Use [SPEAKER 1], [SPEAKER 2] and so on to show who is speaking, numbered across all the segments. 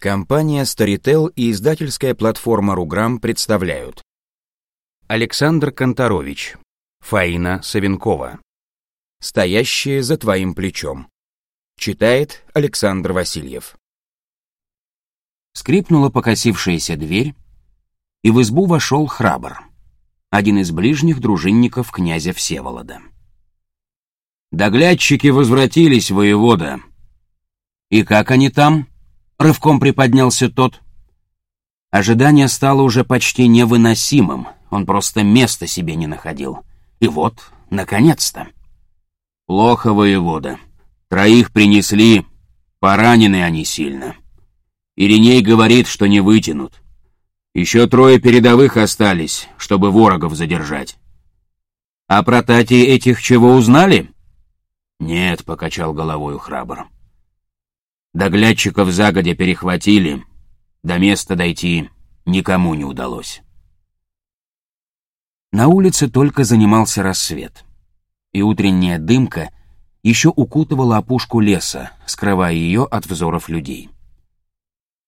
[SPEAKER 1] Компания Storytel и издательская платформа Руграм представляют Александр Конторович, Фаина Савенкова «Стоящие за твоим плечом» Читает Александр Васильев
[SPEAKER 2] Скрипнула покосившаяся дверь, и в избу вошел храбр, один из ближних дружинников князя Всеволода. «Доглядчики возвратились, воевода. И как они там?» Рывком приподнялся тот. Ожидание стало уже почти невыносимым, он просто места себе не находил. И вот, наконец-то. Плохо, воевода. Троих принесли, поранены они сильно. Ириней говорит, что не вытянут. Еще трое передовых остались, чтобы ворогов задержать. А про Тати этих чего узнали? Нет, покачал головой храбр. Доглядчиков загодя перехватили, до места дойти никому не удалось. На улице только занимался рассвет, и утренняя дымка еще укутывала опушку леса, скрывая ее от взоров людей.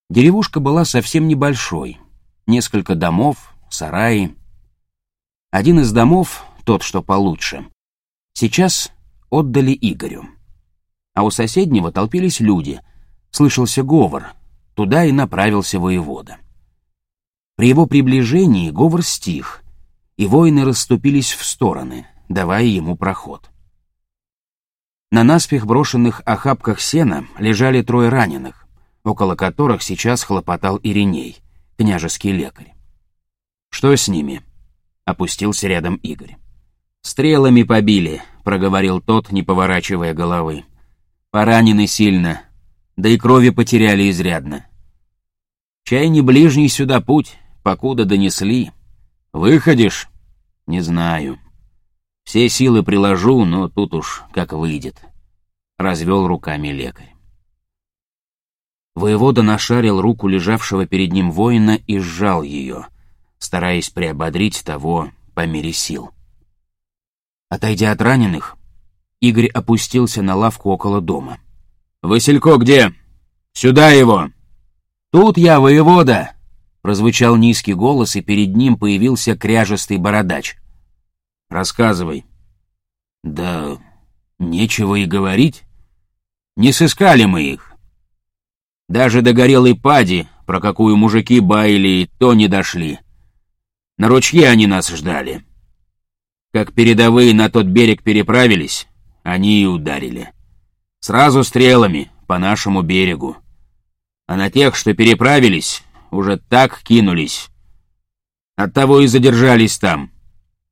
[SPEAKER 2] Деревушка была совсем небольшой, несколько домов, сараи. Один из домов, тот, что получше, сейчас отдали Игорю. А у соседнего толпились люди, слышался говор, туда и направился воевода. При его приближении говор стих, и воины расступились в стороны, давая ему проход. На наспех брошенных охапках сена лежали трое раненых, около которых сейчас хлопотал Ириней, княжеский лекарь. «Что с ними?» — опустился рядом Игорь. «Стрелами побили», — проговорил тот, не поворачивая головы. «Поранены сильно, да и крови потеряли изрядно. Чай не ближний сюда путь, покуда донесли. Выходишь? Не знаю. Все силы приложу, но тут уж как выйдет. Развел руками лекарь. Воевода нашарил руку лежавшего перед ним воина и сжал ее, стараясь приободрить того по мере сил. Отойдя от раненых, Игорь опустился на лавку около дома — «Василько где? Сюда его!» «Тут я, воевода!» Прозвучал низкий голос, и перед ним появился кряжестый бородач. «Рассказывай». «Да нечего и говорить. Не сыскали мы их. Даже до горелой пади, про какую мужики баяли, то не дошли. На ручье они нас ждали. Как передовые на тот берег переправились, они и ударили. Сразу стрелами по нашему берегу. А на тех, что переправились, уже так кинулись. Оттого и задержались там.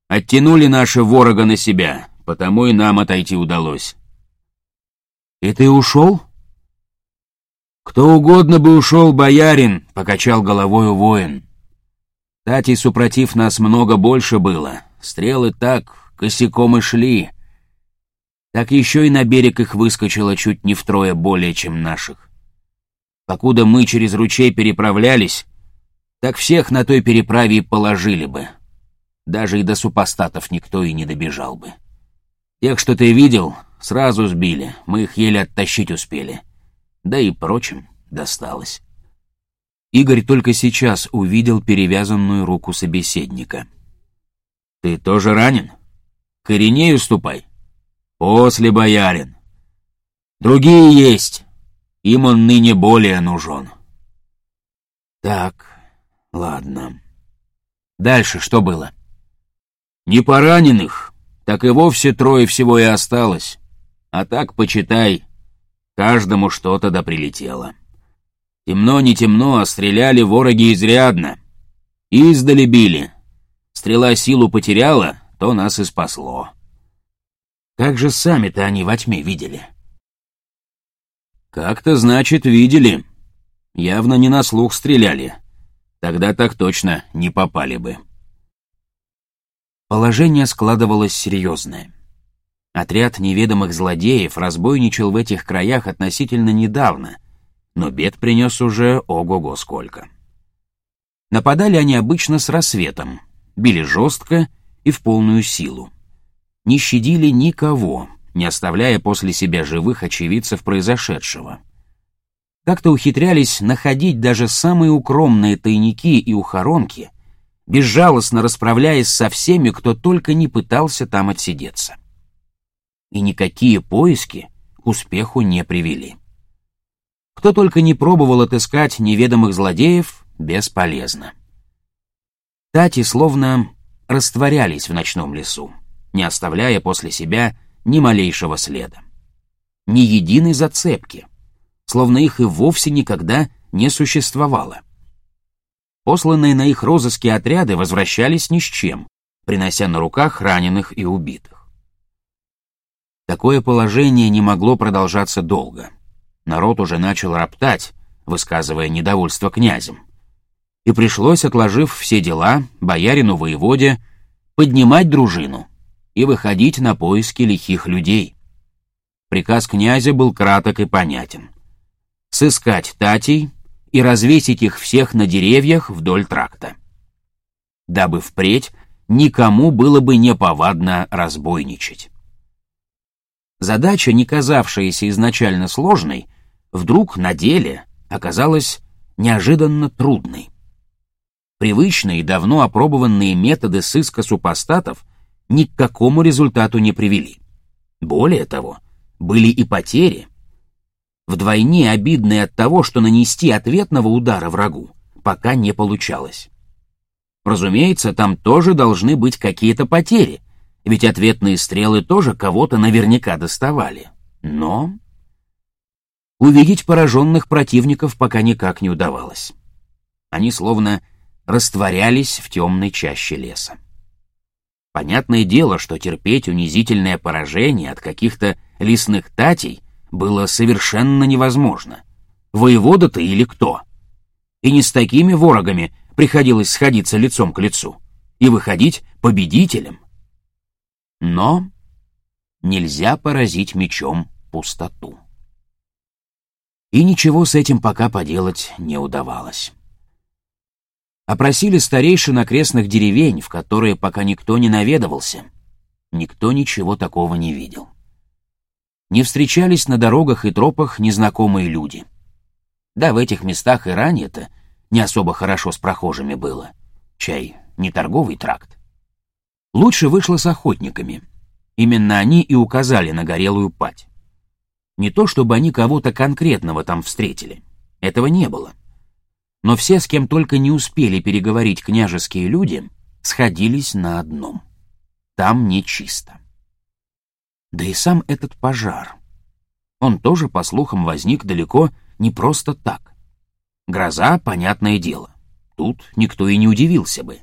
[SPEAKER 2] Оттянули наши ворога на себя, потому и нам отойти удалось. И ты ушел? Кто угодно бы ушел, боярин, покачал головой воин. Тати, супротив нас много больше было. Стрелы так косяком и шли так еще и на берег их выскочило чуть не втрое более, чем наших. Покуда мы через ручей переправлялись, так всех на той переправе и положили бы. Даже и до супостатов никто и не добежал бы. Тех, что ты видел, сразу сбили, мы их еле оттащить успели. Да и прочим досталось. Игорь только сейчас увидел перевязанную руку собеседника. «Ты тоже ранен? К Иринею ступай!» «После, боярин. Другие есть. Им он ныне более нужен». «Так, ладно. Дальше что было?» «Не пораненых, так и вовсе трое всего и осталось. А так, почитай, каждому что-то да прилетело. Темно, не темно, а стреляли вороги изрядно. Издали били. Стрела силу потеряла, то нас и спасло». Как же сами-то они во тьме видели? Как-то, значит, видели. Явно не на слух стреляли. Тогда так точно не попали бы. Положение складывалось серьезное. Отряд неведомых злодеев разбойничал в этих краях относительно недавно, но бед принес уже ого-го сколько. Нападали они обычно с рассветом, били жестко и в полную силу не щадили никого, не оставляя после себя живых очевидцев произошедшего. как-то ухитрялись находить даже самые укромные тайники и ухоронки, безжалостно расправляясь со всеми, кто только не пытался там отсидеться. И никакие поиски к успеху не привели. Кто только не пробовал отыскать неведомых злодеев, бесполезно. Тати словно растворялись в ночном лесу, не оставляя после себя ни малейшего следа. Ни единой зацепки, словно их и вовсе никогда не существовало. Посланные на их розыски отряды возвращались ни с чем, принося на руках раненых и убитых. Такое положение не могло продолжаться долго. Народ уже начал роптать, высказывая недовольство князем. И пришлось, отложив все дела, боярину-воеводе, поднимать дружину и выходить на поиски лихих людей. Приказ князя был краток и понятен. Сыскать татей и развесить их всех на деревьях вдоль тракта. Дабы впредь никому было бы неповадно разбойничать. Задача, не казавшаяся изначально сложной, вдруг на деле оказалась неожиданно трудной. Привычные и давно опробованные методы сыска супостатов ни к какому результату не привели. Более того, были и потери, вдвойне обидные от того, что нанести ответного удара врагу пока не получалось. Разумеется, там тоже должны быть какие-то потери, ведь ответные стрелы тоже кого-то наверняка доставали. Но увидеть пораженных противников пока никак не удавалось. Они словно растворялись в темной чаще леса. Понятное дело, что терпеть унизительное поражение от каких-то лесных татей было совершенно невозможно. Воевода-то или кто? И не с такими ворогами приходилось сходиться лицом к лицу и выходить победителем. Но нельзя поразить мечом пустоту. И ничего с этим пока поделать не удавалось. Опросили старейшин окрестных деревень, в которые пока никто не наведывался. Никто ничего такого не видел. Не встречались на дорогах и тропах незнакомые люди. Да, в этих местах и ранее-то не особо хорошо с прохожими было. Чай, не торговый тракт. Лучше вышло с охотниками. Именно они и указали на горелую пать. Не то, чтобы они кого-то конкретного там встретили. Этого не было но все, с кем только не успели переговорить княжеские люди, сходились на одном. Там нечисто. Да и сам этот пожар. Он тоже, по слухам, возник далеко не просто так. Гроза, понятное дело. Тут никто и не удивился бы.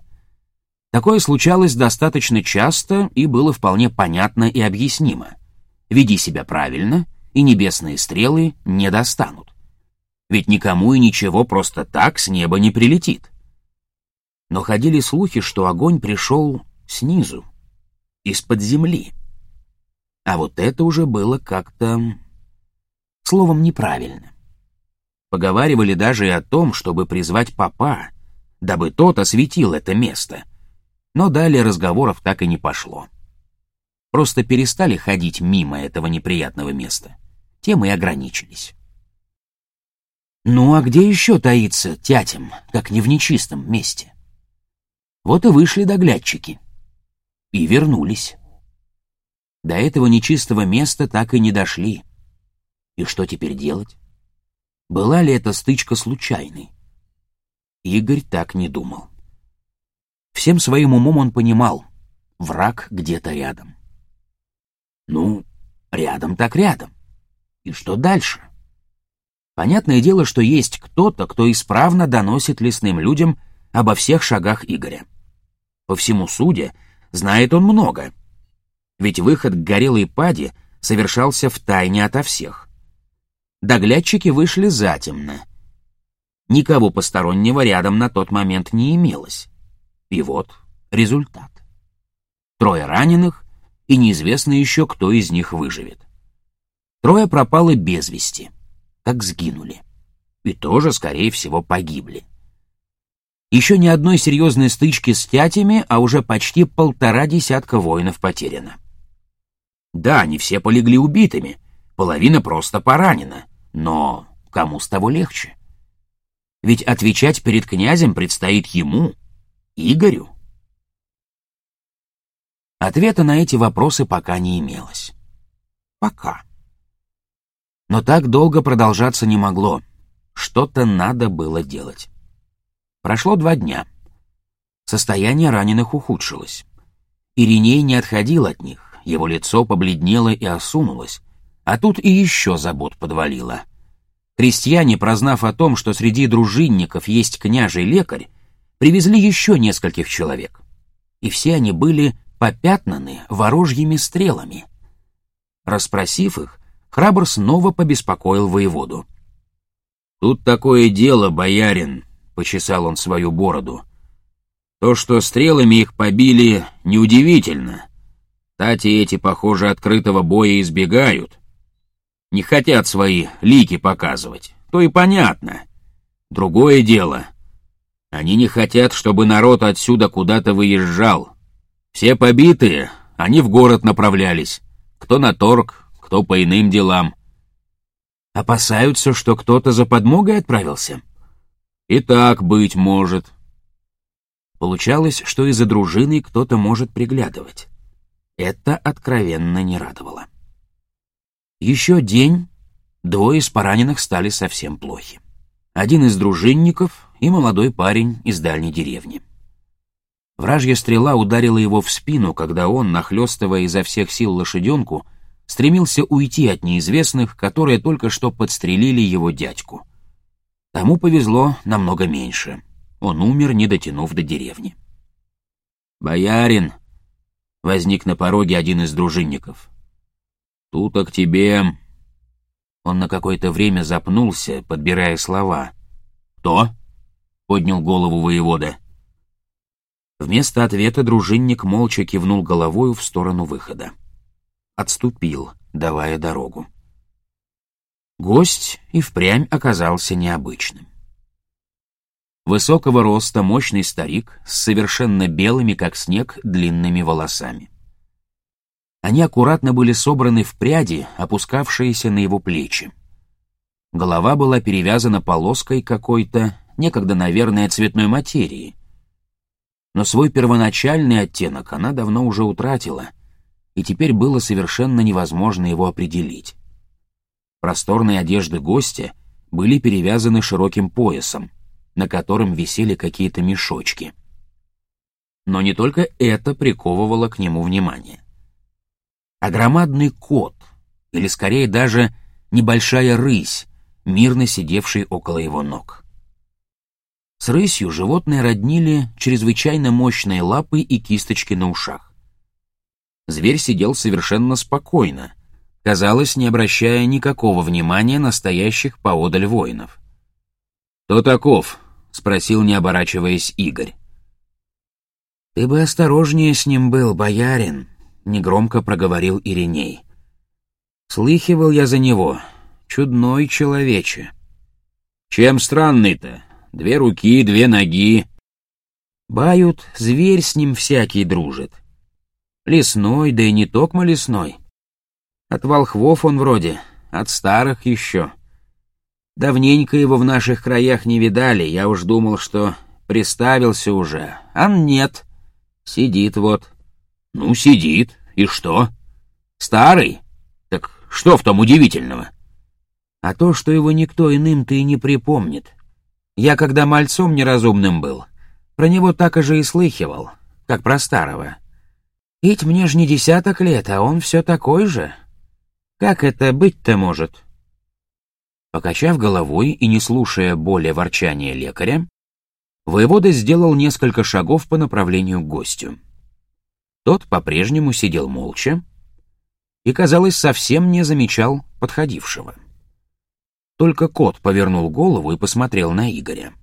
[SPEAKER 2] Такое случалось достаточно часто и было вполне понятно и объяснимо. Веди себя правильно, и небесные стрелы не достанут ведь никому и ничего просто так с неба не прилетит. Но ходили слухи, что огонь пришел снизу, из-под земли. А вот это уже было как-то... словом, неправильно. Поговаривали даже и о том, чтобы призвать папа, дабы тот осветил это место. Но далее разговоров так и не пошло. Просто перестали ходить мимо этого неприятного места. Тем и ограничились. Ну а где еще таится тятем, как не в нечистом месте? Вот и вышли доглядчики. И вернулись. До этого нечистого места так и не дошли. И что теперь делать? Была ли эта стычка случайной? Игорь так не думал. Всем своим умом он понимал, враг где-то рядом. Ну, рядом так рядом. И что дальше? — Понятное дело, что есть кто-то, кто исправно доносит лесным людям обо всех шагах Игоря. По всему суде, знает он много. Ведь выход к горелой паде совершался в тайне ото всех. Доглядчики вышли затемно. Никого постороннего рядом на тот момент не имелось. И вот результат. Трое раненых, и неизвестно еще, кто из них выживет. Трое пропало без вести как сгинули. И тоже, скорее всего, погибли. Еще ни одной серьезной стычки с тятями, а уже почти полтора десятка воинов потеряно. Да, не все полегли убитыми, половина просто поранена, но кому с того легче. Ведь отвечать перед князем предстоит ему, Игорю. Ответа на эти вопросы пока не имелось. Пока. Но так долго продолжаться не могло. Что-то надо было делать. Прошло два дня. Состояние раненых ухудшилось. Ириней не отходил от них, его лицо побледнело и осунулось, а тут и еще забот подвалило. Крестьяне, прознав о том, что среди дружинников есть княжий лекарь, привезли еще нескольких человек. И все они были попятнаны ворожьими стрелами. Распросив их, храбр снова побеспокоил воеводу. «Тут такое дело, боярин», — почесал он свою бороду. «То, что стрелами их побили, неудивительно. Тати эти, похоже, открытого боя избегают. Не хотят свои лики показывать, то и понятно. Другое дело. Они не хотят, чтобы народ отсюда куда-то выезжал. Все побитые, они в город направлялись. Кто на торг, кто по иным делам. Опасаются, что кто-то за подмогой отправился? И так быть может. Получалось, что из-за дружины кто-то может приглядывать. Это откровенно не радовало. Еще день, двое из пораненых стали совсем плохи. Один из дружинников и молодой парень из дальней деревни. Вражья стрела ударила его в спину, когда он, нахлестывая изо всех сил лошаденку, стремился уйти от неизвестных, которые только что подстрелили его дядьку. Тому повезло намного меньше. Он умер, не дотянув до деревни. «Боярин!» — возник на пороге один из дружинников. «Тут-то к тебе...» Он на какое-то время запнулся, подбирая слова. «Кто?» — поднял голову воевода. Вместо ответа дружинник молча кивнул головою в сторону выхода отступил, давая дорогу. Гость и впрямь оказался необычным. Высокого роста мощный старик с совершенно белыми, как снег, длинными волосами. Они аккуратно были собраны в пряди, опускавшиеся на его плечи. Голова была перевязана полоской какой-то, некогда, наверное, цветной материи. Но свой первоначальный оттенок она давно уже утратила — и теперь было совершенно невозможно его определить. Просторные одежды гостя были перевязаны широким поясом, на котором висели какие-то мешочки. Но не только это приковывало к нему внимание. А громадный кот, или скорее даже небольшая рысь, мирно сидевший около его ног. С рысью животные роднили чрезвычайно мощные лапы и кисточки на ушах. Зверь сидел совершенно спокойно, казалось, не обращая никакого внимания на стоящих поодаль воинов. «Кто таков?» — спросил, не оборачиваясь, Игорь. «Ты бы осторожнее с ним был, боярин», — негромко проговорил Ириней. «Слыхивал я за него. Чудной человече». «Чем странный-то? Две руки, две ноги». «Бают, зверь с ним всякий дружит. Лесной, да и не токмо лесной. От волхвов он вроде, от старых еще. Давненько его в наших краях не видали, я уж думал, что приставился уже. А нет, сидит вот. Ну, сидит, и что? Старый? Так что в том удивительного? А то, что его никто иным-то и не припомнит. Я, когда мальцом неразумным был, про него так и же и слыхивал, как про старого. Ведь мне ж не десяток лет, а он все такой же. Как это быть-то может?» Покачав головой и не слушая более ворчания лекаря, воевода сделал несколько шагов по направлению к гостю. Тот по-прежнему сидел молча и, казалось, совсем не замечал подходившего. Только кот повернул голову и посмотрел на Игоря.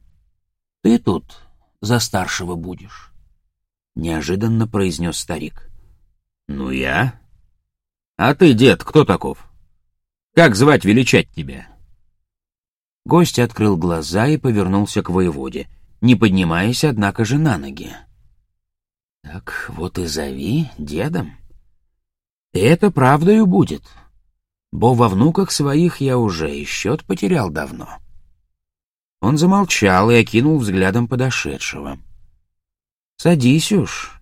[SPEAKER 2] «Ты тут за старшего будешь», — неожиданно произнес старик. «Ну я?» «А ты, дед, кто таков? Как звать величать тебя?» Гость открыл глаза и повернулся к воеводе, не поднимаясь, однако же, на ноги. «Так вот и зови дедом. И это правдою будет. Бо во внуках своих я уже и счет потерял давно. Он замолчал и окинул взглядом подошедшего. «Садись уж», —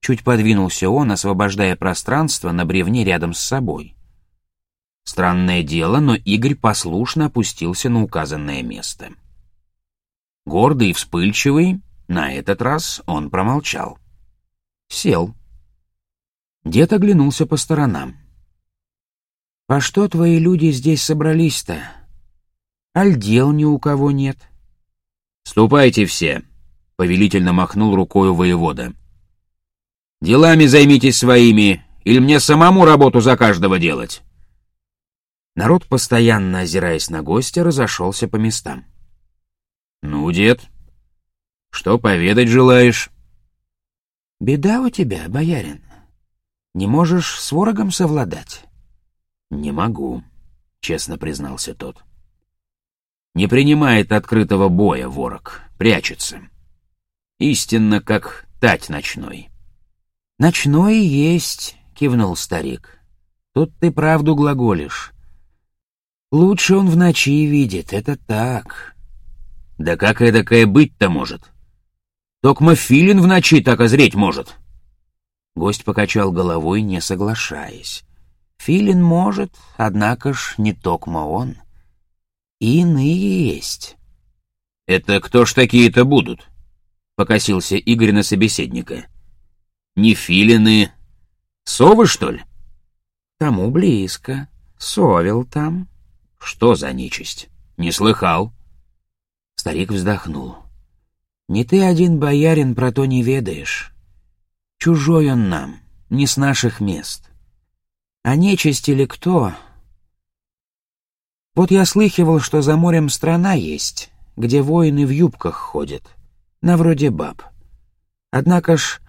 [SPEAKER 2] чуть подвинулся он, освобождая пространство на бревне рядом с собой. Странное дело, но Игорь послушно опустился на указанное место. Гордый и вспыльчивый, на этот раз он промолчал. Сел. Дед оглянулся по сторонам. «По что твои люди здесь собрались-то? Аль дел ни у кого нет?»
[SPEAKER 1] «Ступайте все», — повелительно махнул рукою воевода. «Делами займитесь своими, или мне самому работу за каждого делать?»
[SPEAKER 2] Народ, постоянно озираясь на гостя, разошелся по местам.
[SPEAKER 1] «Ну, дед, что поведать желаешь?»
[SPEAKER 2] «Беда у тебя, боярин. Не можешь с ворогом совладать?»
[SPEAKER 1] «Не могу», — честно признался тот. «Не принимает открытого боя ворог, прячется. Истинно, как тать ночной».
[SPEAKER 2] «Ночной есть», — кивнул старик. «Тут ты правду глаголишь. Лучше он в ночи видит, это так».
[SPEAKER 1] «Да как эдакое быть-то может? Токма филин в ночи так озреть может».
[SPEAKER 2] Гость покачал головой, не соглашаясь. Филин может, однако ж не токмо он. И иные есть.
[SPEAKER 1] «Это кто ж такие-то будут?» — покосился Игорь на собеседника. «Не филины, совы, что ли?»
[SPEAKER 2] «Тому близко. Совел там».
[SPEAKER 1] «Что за нечисть? Не слыхал?»
[SPEAKER 2] Старик вздохнул. «Не ты один, боярин, про то не ведаешь. Чужой он нам, не с наших мест. А нечисть или кто? Вот я слыхивал, что за морем страна есть, где воины в юбках ходят, на вроде баб. Однако ж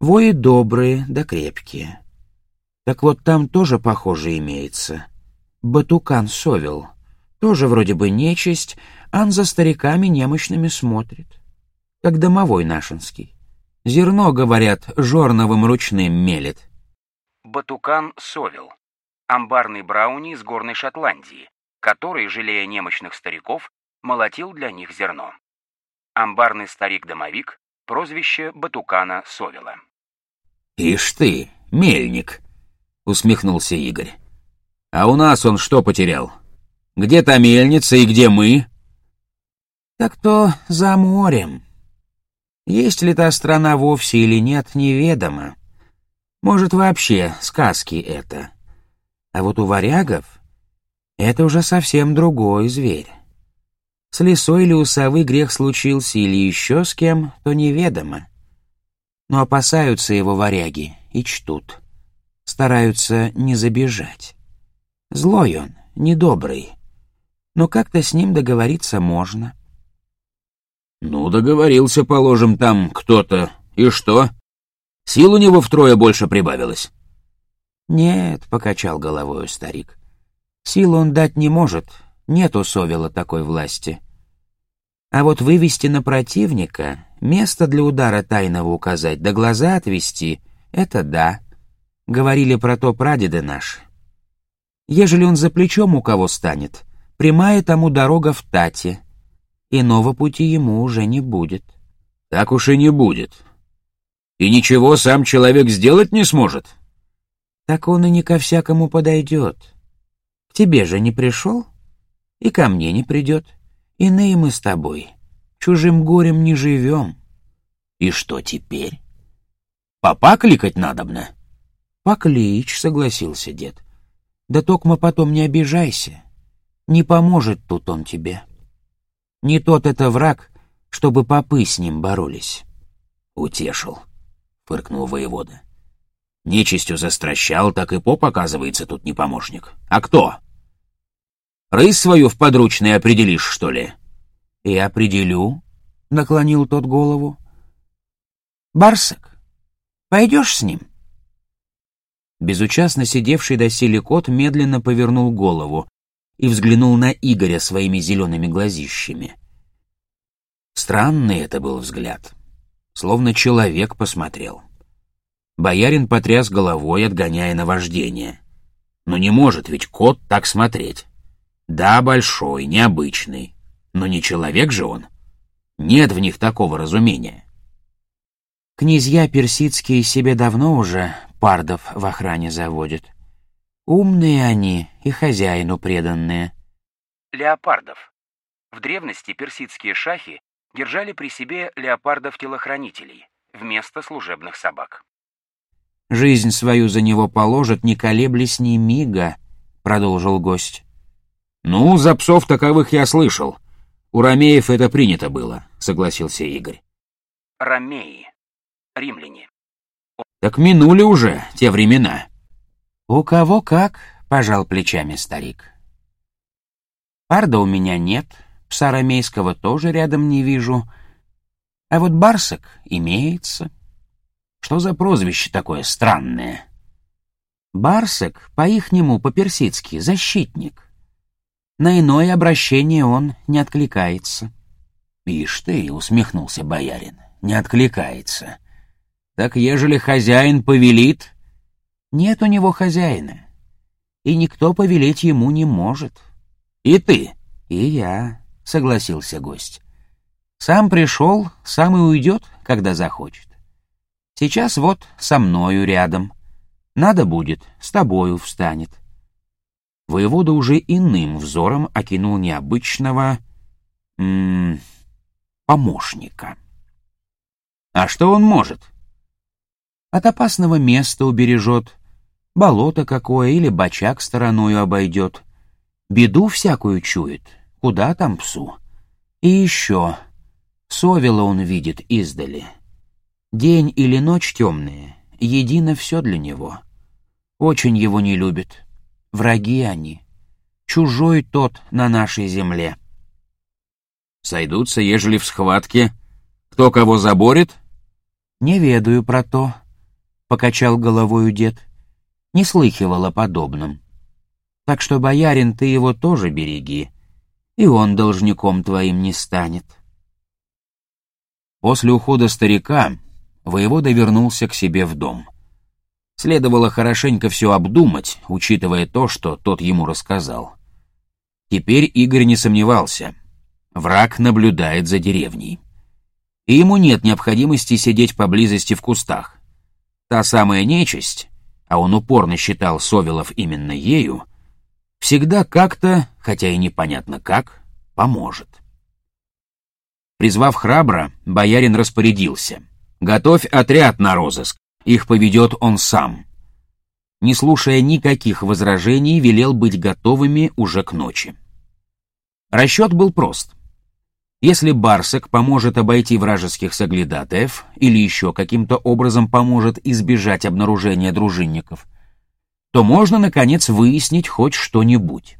[SPEAKER 2] вои добрые да крепкие. Так вот там тоже похоже имеется. Батукан совел. Тоже вроде бы нечисть, ан за стариками немощными смотрит. Как домовой нашинский. Зерно, говорят, жорновым ручным мелет.
[SPEAKER 1] Батукан Совел. Амбарный брауни из горной Шотландии, который, жалея немощных стариков, молотил для них зерно. Амбарный старик-домовик, прозвище Батукана Совела.
[SPEAKER 2] «Ишь ты, мельник!» — усмехнулся Игорь. «А у нас он что потерял? Где та мельница и где мы?» «Так то за морем», есть ли та страна вовсе или нет, неведомо. Может, вообще сказки это. А вот у варягов это уже совсем другой зверь. С лисой или у совы грех случился или еще с кем, то неведомо. Но опасаются его варяги и чтут. Стараются не забежать. Злой он, недобрый. Но как-то с ним договориться можно.
[SPEAKER 1] «Ну, договорился, положим, там кто-то. И что? Сил у него втрое больше прибавилось?»
[SPEAKER 2] «Нет», — покачал головой старик. «Сил он дать не может, нет у Совела такой власти. А вот вывести на противника, место для удара тайного указать, да глаза отвести — это да. Говорили про то прадеды наши. Ежели он за плечом у кого станет, прямая тому дорога в Тате, Иного пути ему уже не будет.
[SPEAKER 1] Так уж и не будет. И ничего сам человек сделать не сможет?
[SPEAKER 2] Так он и не ко всякому подойдет. К тебе же не пришел, и ко мне не придет. Иные мы с тобой. Чужим горем не живем.
[SPEAKER 1] И что теперь? Папа кликать надобно?
[SPEAKER 2] Поклич, согласился дед. Да токмо потом не обижайся. Не поможет тут он тебе. Не тот это враг, чтобы попы с ним боролись.
[SPEAKER 1] Утешил, фыркнул воевода. Нечистью застращал, так и поп, оказывается, тут не помощник. А кто? Рысь свою в подручной определишь, что ли?
[SPEAKER 2] И определю, наклонил тот голову. Барсак, пойдешь с ним? Безучастно сидевший доселе кот медленно повернул голову, и взглянул на Игоря своими зелеными глазищами. Странный это был взгляд, словно человек посмотрел. Боярин потряс головой, отгоняя наваждение. Но не может ведь кот так смотреть. Да, большой, необычный, но не человек же он. Нет в них такого разумения.
[SPEAKER 3] Князья персидские себе давно уже пардов в охране заводят. Умные они и хозяину преданные.
[SPEAKER 1] Леопардов. В древности персидские шахи держали при себе леопардов-телохранителей вместо служебных собак.
[SPEAKER 3] «Жизнь свою за него положат, не колеблясь ни мига», — продолжил гость.
[SPEAKER 2] «Ну, за псов таковых я слышал. У ромеев это принято было», — согласился Игорь.
[SPEAKER 1] Ромеи. Римляне.
[SPEAKER 2] «Так минули уже те времена».
[SPEAKER 3] «У кого как», — пожал плечами старик. «Парда у меня нет, пса ромейского тоже рядом не вижу, а вот барсак имеется». Что за прозвище такое странное? Барсек, по-ихнему, по-персидски, защитник. На иное обращение он не откликается.
[SPEAKER 2] Ишь ты, усмехнулся боярин, не откликается. Так ежели хозяин повелит...
[SPEAKER 3] Нет у него хозяина, и никто повелеть ему не может.
[SPEAKER 2] И ты?
[SPEAKER 3] И я, согласился гость. Сам пришел, сам и уйдет, когда захочет. Сейчас вот со мною рядом. Надо будет, с тобою встанет.
[SPEAKER 2] Воевода уже иным взором окинул необычного... М -м, помощника. А что он может?
[SPEAKER 3] От опасного места убережет, болото какое или бочак стороною обойдет. Беду всякую чует, куда там псу. И еще, совела он видит издали — День или ночь темные, едино все для него. Очень его не любит. Враги они. Чужой тот на нашей земле.
[SPEAKER 2] Сойдутся, ежели в схватке. Кто кого заборет?
[SPEAKER 3] Не ведаю про то, — покачал головою дед. Не слыхивал о подобном. Так что, боярин, ты его тоже береги, и он должником твоим не станет.
[SPEAKER 2] После ухода старика воевода вернулся к себе в дом. Следовало хорошенько все обдумать, учитывая то, что тот ему рассказал. Теперь Игорь не сомневался. Враг наблюдает за деревней. И ему нет необходимости сидеть поблизости в кустах. Та самая нечисть, а он упорно считал Совелов именно ею, всегда как-то, хотя и непонятно как, поможет. Призвав храбро, боярин распорядился. Готовь отряд на розыск. Их поведет он сам. Не слушая никаких возражений, велел быть готовыми уже к ночи. Расчет был прост. Если Барсек поможет обойти вражеских соглядатаев или еще каким-то образом поможет избежать обнаружения дружинников, то можно, наконец, выяснить хоть что-нибудь.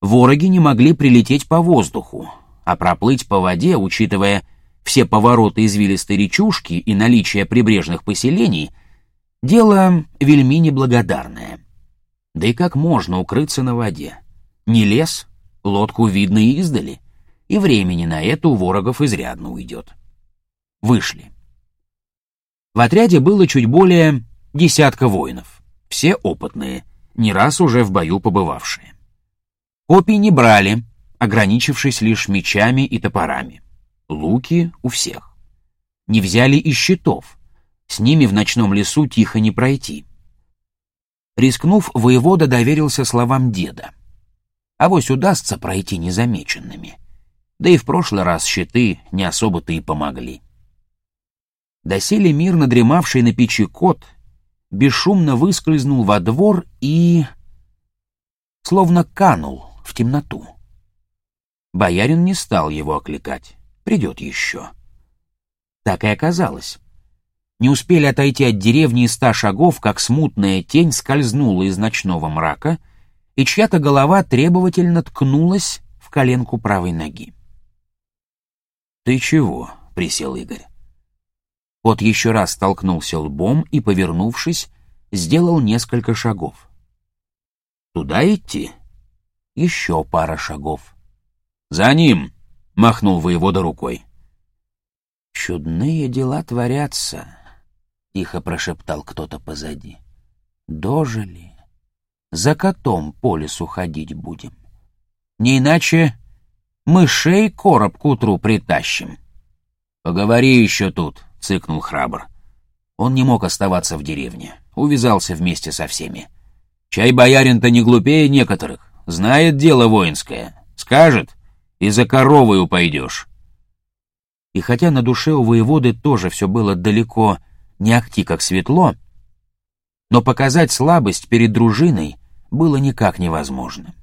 [SPEAKER 2] Вороги не могли прилететь по воздуху, а проплыть по воде, учитывая все повороты извилистой речушки и наличие прибрежных поселений — дело вельми неблагодарное. Да и как можно укрыться на воде? Не лес, лодку видно и издали, и времени на это у ворогов изрядно уйдет. Вышли. В отряде было чуть более десятка воинов, все опытные, не раз уже в бою побывавшие. Копий не брали, ограничившись лишь мечами и топорами. Луки у всех. Не взяли и щитов. С ними в ночном лесу тихо не пройти. Рискнув, воевода доверился словам деда. А вось удастся пройти незамеченными. Да и в прошлый раз щиты не особо-то и помогли. Доселе мирно дремавший на печи кот бесшумно выскользнул во двор и... словно канул в темноту. Боярин не стал его окликать придет еще. Так и оказалось. Не успели отойти от деревни и ста шагов, как смутная тень скользнула из ночного мрака, и чья-то голова требовательно ткнулась в коленку правой ноги. «Ты чего?» — присел Игорь. Кот еще раз столкнулся лбом и, повернувшись, сделал несколько шагов. «Туда идти?» Еще пара шагов. «За ним!» — махнул воевода рукой.
[SPEAKER 3] «Чудные дела творятся», — тихо прошептал кто-то позади. «Дожили». За котом по лесу ходить будем. Не иначе мышей короб к утру притащим.
[SPEAKER 2] «Поговори еще тут», — цыкнул храбр. Он не мог оставаться в деревне, увязался вместе со всеми. Чай боярин-то не глупее некоторых, знает дело воинское. Скажет, и за коровою пойдешь.
[SPEAKER 3] И хотя на душе у воеводы тоже все было далеко не ахти как светло, но показать слабость перед дружиной было никак невозможно.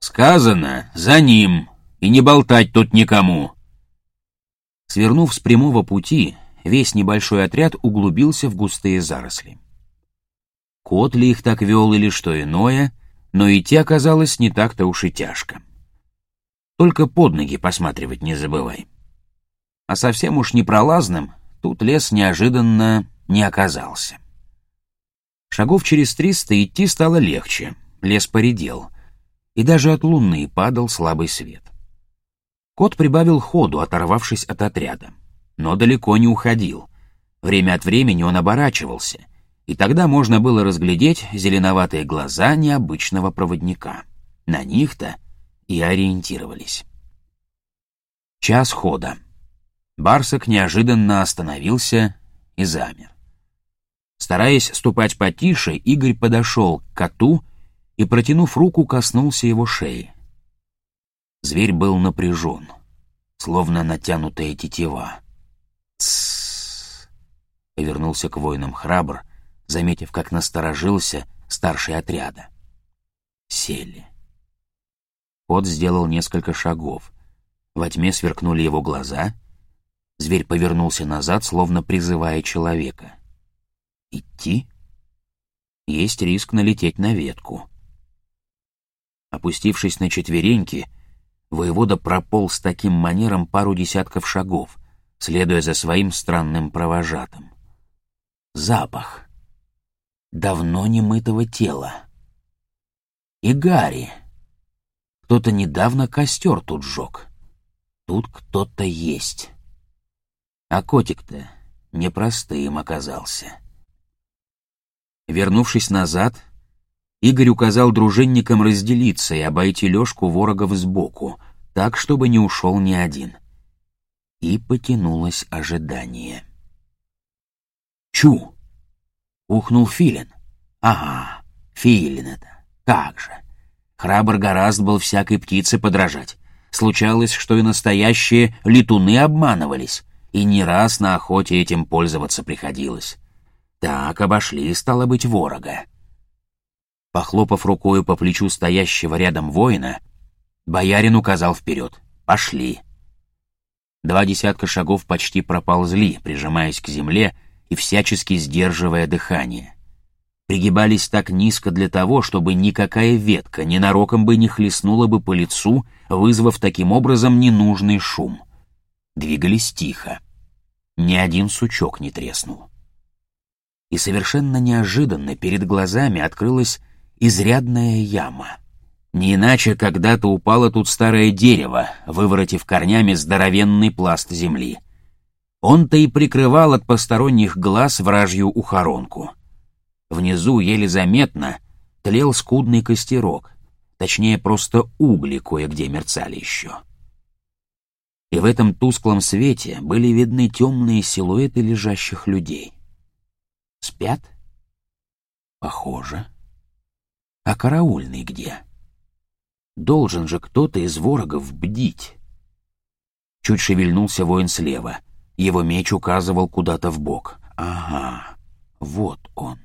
[SPEAKER 2] «Сказано, за ним, и не болтать тут никому!»
[SPEAKER 3] Свернув с прямого пути, весь небольшой отряд углубился в густые заросли. Кот ли их так вел или что иное, но идти оказалось не так-то уж и тяжко. Только под ноги посматривать не забывай. А совсем уж непролазным тут лес неожиданно не оказался. Шагов через триста идти стало легче, лес поредел, и даже от луны падал слабый свет. Кот прибавил ходу, оторвавшись от отряда, но далеко не уходил. Время от времени он оборачивался, и тогда можно было разглядеть зеленоватые глаза необычного проводника. На них-то и ориентировались. Час хода. Барсак неожиданно остановился и замер. Стараясь ступать потише, Игорь подошел к коту и, протянув руку, коснулся его шеи. Зверь был напряжен, словно натянутая тетива. «Тссс!» — повернулся к воинам храбр, заметив, как насторожился старший отряда. Сели. Кот сделал несколько шагов. Во тьме сверкнули его глаза. Зверь повернулся назад, словно призывая человека. Идти? Есть риск налететь на ветку. Опустившись на четвереньки, воевода прополз таким манером пару десятков шагов, следуя за своим странным провожатым. Запах. Давно немытого тела. И Гарри. Кто-то недавно костер тут сжег. Тут кто-то есть. А котик-то непростым оказался. Вернувшись назад, Игорь указал дружинникам разделиться и обойти Лёшку ворогов сбоку, так, чтобы не ушел ни один. И потянулось ожидание. «Чу!» — ухнул Филин. «Ага, Филин это, как же!» Храбр гораздо был всякой птице подражать. Случалось, что и настоящие летуны обманывались, и не раз на охоте этим пользоваться приходилось. Так обошли, стало быть, ворога. Похлопав рукою по плечу стоящего рядом воина, боярин указал вперед. «Пошли!» Два десятка шагов почти проползли, прижимаясь к земле и всячески сдерживая дыхание. Пригибались так низко для того, чтобы никакая ветка ненароком бы не хлестнула бы по лицу, вызвав таким образом ненужный шум. Двигались тихо. Ни один сучок не треснул и совершенно неожиданно перед глазами открылась изрядная яма. Не иначе когда-то упало тут старое дерево, выворотив корнями здоровенный пласт земли. Он-то и прикрывал от посторонних глаз вражью ухоронку. Внизу еле заметно тлел скудный костерок, точнее, просто угли кое-где мерцали еще. И в этом тусклом свете были видны темные силуэты лежащих людей. Спят? Похоже. А караульный где? Должен же кто-то из ворогов бдить. Чуть шевельнулся воин слева. Его меч указывал куда-то в бок. Ага, вот он.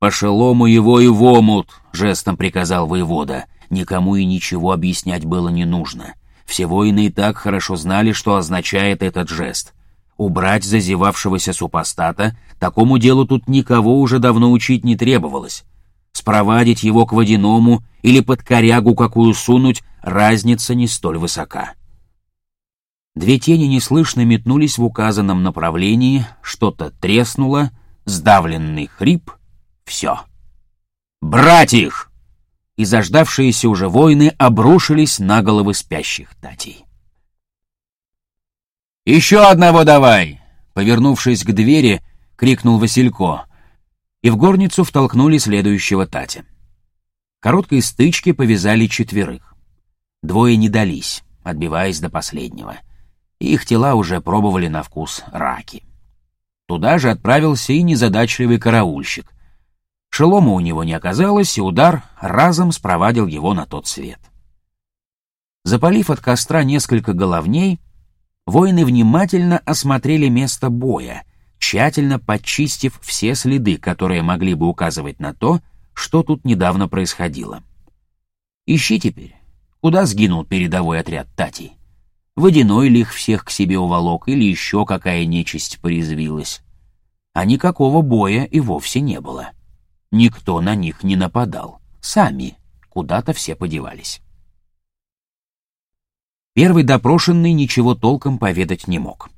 [SPEAKER 2] «По шелому его и в омут!» — жестом приказал воевода. Никому и ничего объяснять было не нужно. Все воины и так хорошо знали, что означает этот жест. Убрать зазевавшегося супостата, такому делу тут никого уже давно учить не требовалось. Спровадить его к водяному или под корягу какую сунуть, разница не столь высока. Две тени неслышно метнулись в указанном направлении, что-то треснуло, сдавленный хрип — все. «Брать их!» И заждавшиеся уже воины обрушились на головы спящих татей.
[SPEAKER 3] «Еще одного давай!» Повернувшись к двери, крикнул Василько.
[SPEAKER 2] и в горницу втолкнули следующего Татя. Короткой стычки повязали четверых. Двое не дались, отбиваясь до последнего. Их тела уже пробовали на вкус раки. Туда же отправился и незадачливый караульщик. Шелома у него не оказалось, и удар разом спровадил его на тот свет. Запалив от костра несколько головней, воины внимательно осмотрели место боя, тщательно подчистив все следы, которые могли бы указывать на то, что тут недавно происходило. Ищи теперь, куда сгинул передовой отряд Татей. Водяной ли их всех к себе уволок, или еще какая нечисть порезвилась. А никакого боя и вовсе не было. Никто на них не нападал. Сами куда-то все подевались. Первый допрошенный ничего толком поведать не мог.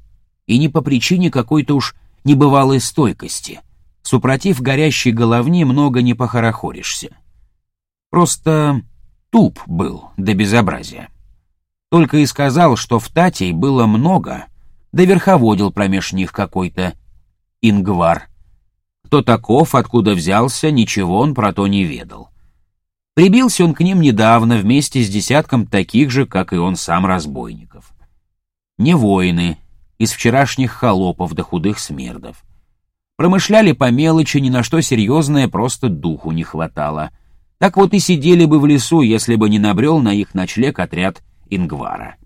[SPEAKER 2] И не по причине какой-то уж небывалой стойкости. Супротив горящей головни много не похорохоришься. Просто туп был до безобразия. Только и сказал, что в Татей было много, да верховодил промеж них какой-то ингвар. Кто таков, откуда взялся, ничего он про то не ведал. Прибился он к ним недавно вместе с десятком таких же, как и он сам, разбойников. Не воины, из вчерашних холопов до худых смердов. Промышляли по мелочи, ни на что серьезное просто духу не хватало. Так вот и сидели бы в лесу, если бы не набрел на их ночлег отряд Ингвара.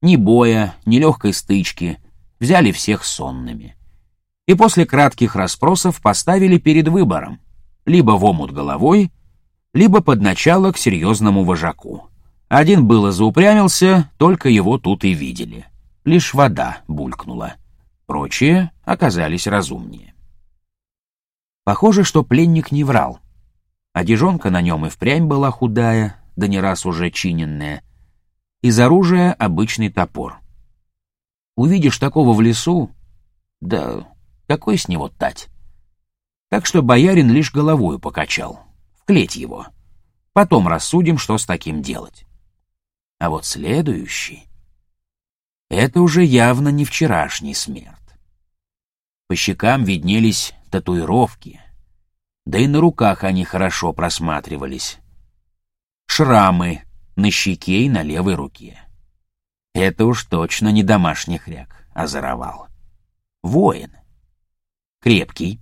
[SPEAKER 2] Ни боя, ни легкой стычки, взяли всех сонными. И после кратких расспросов поставили перед выбором — либо в омут головой, либо под начало к серьезному вожаку. Один было заупрямился, только его тут и видели. Лишь вода булькнула. Прочие оказались разумнее. Похоже, что пленник не врал. Одежонка на нем и впрямь была худая, да не раз уже чиненная. Из оружия обычный топор. Увидишь такого в лесу, да какой с него тать? Так что боярин лишь головою покачал — вклеть его. Потом рассудим, что с таким делать. А вот следующий — это уже явно не вчерашний смерть. По щекам виднелись татуировки, да и на руках они хорошо просматривались. Шрамы на щеке и на левой руке. Это уж точно не домашний хряк, а заровал. Воин. Крепкий,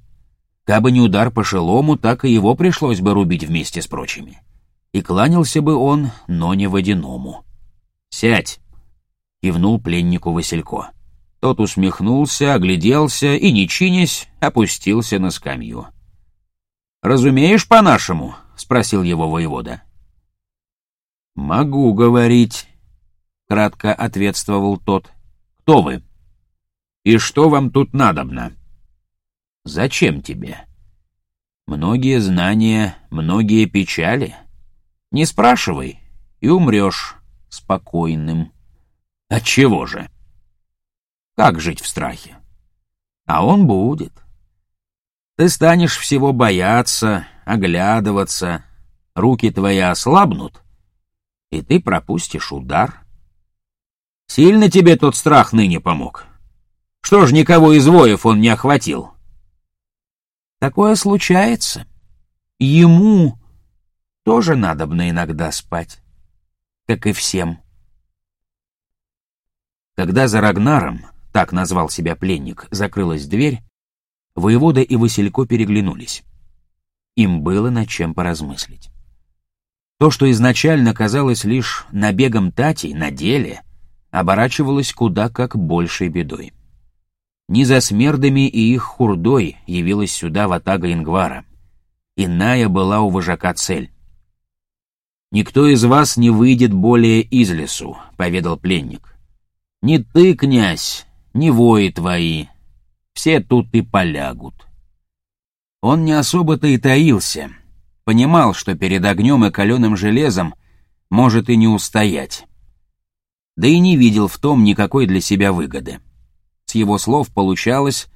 [SPEAKER 2] Кабы не удар по шелому, так и его пришлось бы рубить вместе с прочими. И кланялся бы он, но не водяному. «Сядь!» — кивнул пленнику Василько. Тот усмехнулся, огляделся и, не чинясь, опустился на скамью. «Разумеешь по-нашему?» — спросил его воевода. «Могу говорить», — кратко ответствовал тот. «Кто вы? И что вам тут надобно?» Зачем тебе? Многие знания, многие печали. Не спрашивай, и умрешь спокойным. Отчего же? Как жить в страхе? А он будет. Ты станешь всего бояться, оглядываться, руки твои ослабнут, и ты пропустишь удар. Сильно тебе тот страх ныне помог. Что ж, никого из воев он не охватил. Такое случается. Ему тоже надобно иногда спать, как и всем. Когда за Рагнаром, так назвал себя пленник, закрылась дверь, воевода и Василько переглянулись. Им было над чем поразмыслить. То, что изначально казалось лишь набегом Татей, на деле оборачивалось куда как большей бедой. Не за смердами и их хурдой явилась сюда ватага Ингвара. Иная была у вожака цель. «Никто из вас не выйдет более из лесу», — поведал пленник. «Ни ты, князь, ни вои твои. Все тут и полягут». Он не особо-то и таился. Понимал, что перед огнем и каленым железом может и не устоять. Да и не видел в том никакой для себя выгоды. С его слов получалось,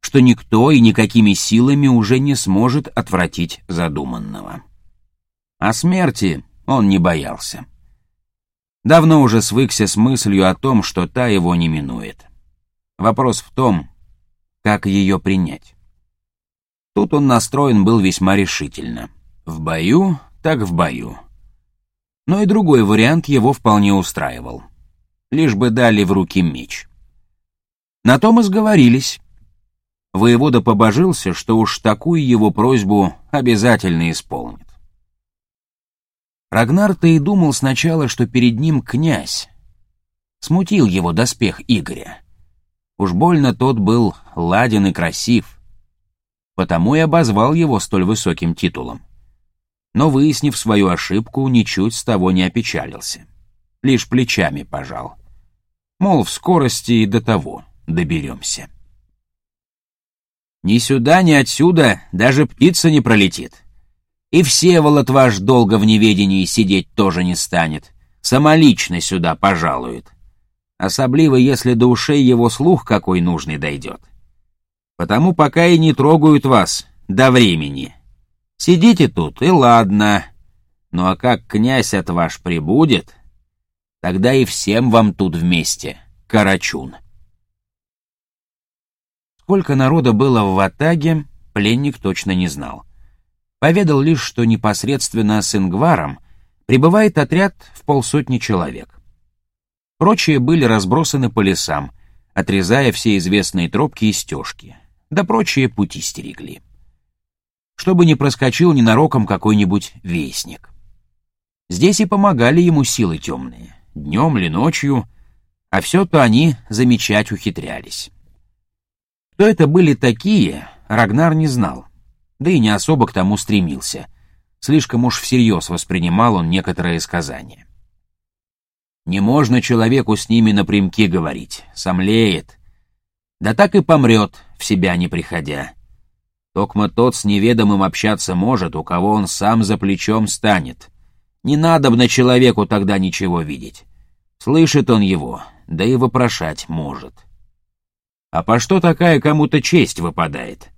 [SPEAKER 2] что никто и никакими силами уже не сможет отвратить задуманного. О смерти он не боялся. Давно уже свыкся с мыслью о том, что та его не минует. Вопрос в том, как ее принять. Тут он настроен был весьма решительно. В бою, так в бою. Но и другой вариант его вполне устраивал. Лишь бы дали в руки меч. На том и сговорились. Воевода побожился, что уж такую его просьбу обязательно исполнит. Рагнар-то и думал сначала, что перед ним князь. Смутил его доспех Игоря. Уж больно тот был ладен и красив. Потому и обозвал его столь высоким титулом. Но, выяснив свою ошибку, ничуть с того не опечалился. Лишь плечами пожал. Мол, в скорости и до того доберемся. Ни сюда, ни отсюда даже птица не пролетит. И Всеволод ваш долго в неведении сидеть тоже не станет. Самолично сюда пожалует. Особливо, если до ушей его слух какой нужный дойдет. Потому пока и не трогают вас до времени. Сидите тут, и ладно. Ну а как князь от ваш прибудет, тогда и всем вам тут вместе, Карачун. Сколько народа было в Ватаге, пленник точно не знал. Поведал лишь, что непосредственно с Ингваром прибывает отряд в полсотни человек. Прочие были разбросаны по лесам, отрезая все известные тропки и стежки, да прочие пути стерегли. Чтобы не проскочил ненароком какой-нибудь вестник. Здесь и помогали ему силы темные, днем или ночью, а все-то они замечать ухитрялись. Кто это были такие, Рагнар не знал, да и не особо к тому стремился. Слишком уж всерьез воспринимал он некоторые сказания. Не можно человеку с ними напрямки говорить, сомлеет. Да так и помрет, в себя не приходя. Токмо тот с неведомым общаться может, у кого он сам за плечом станет. Не надо бы на человеку тогда ничего видеть. Слышит он его, да и вопрошать может. — а по что такая кому-то честь выпадает?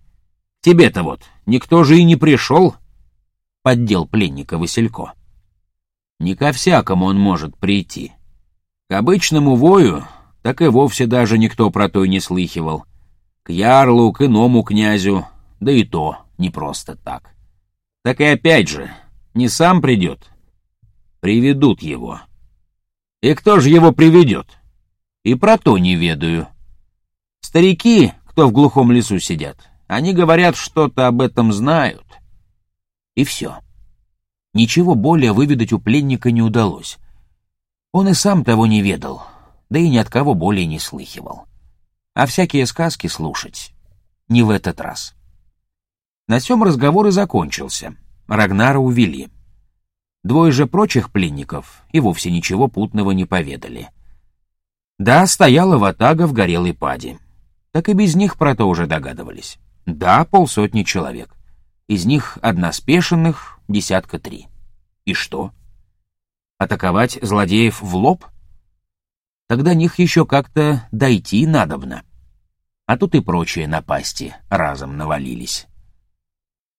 [SPEAKER 2] Тебе-то вот никто же и не пришел, — поддел пленника Василько. Не ко всякому он может прийти. К обычному вою так и вовсе даже никто про то и не слыхивал. К ярлу, к иному князю, да и то не просто так. Так и опять же, не сам придет. Приведут его. И кто же его приведет? И про то не ведаю. Старики, кто в глухом лесу сидят, они говорят, что-то об этом знают. И все. Ничего более выведать у пленника не удалось. Он и сам того не ведал, да и ни от кого более не слыхивал. А всякие сказки слушать не в этот раз. На сём разговор и закончился. Рагнара увели. Двое же прочих пленников и вовсе ничего путного не поведали. Да, стояла ватага в горелой паде так и без них про то уже догадывались. Да, полсотни человек. Из них одна спешенных, десятка три. И что? Атаковать злодеев в лоб? Тогда них еще как-то дойти надобно. А тут и прочие напасти разом навалились.